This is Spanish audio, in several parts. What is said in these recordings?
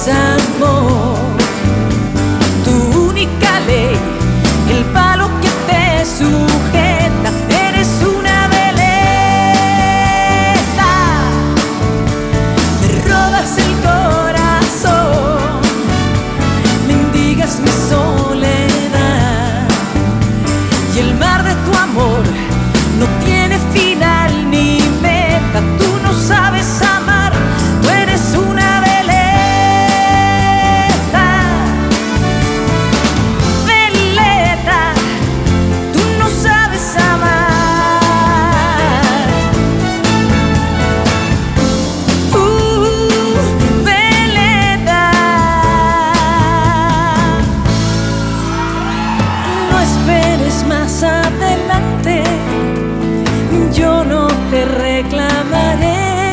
es amor. Tu única ley, el palo que te sujeta, eres una veleta. Me robas el corazón, mendigas mi soledad y el mar de tu amor. Más adelante, yo no te reclamaré.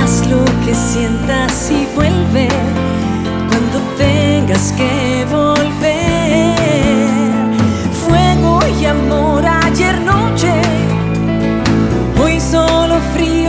Haz lo que sientas y vuelve cuando tengas que volver. Fuego y amor ayer noche, hoy solo frío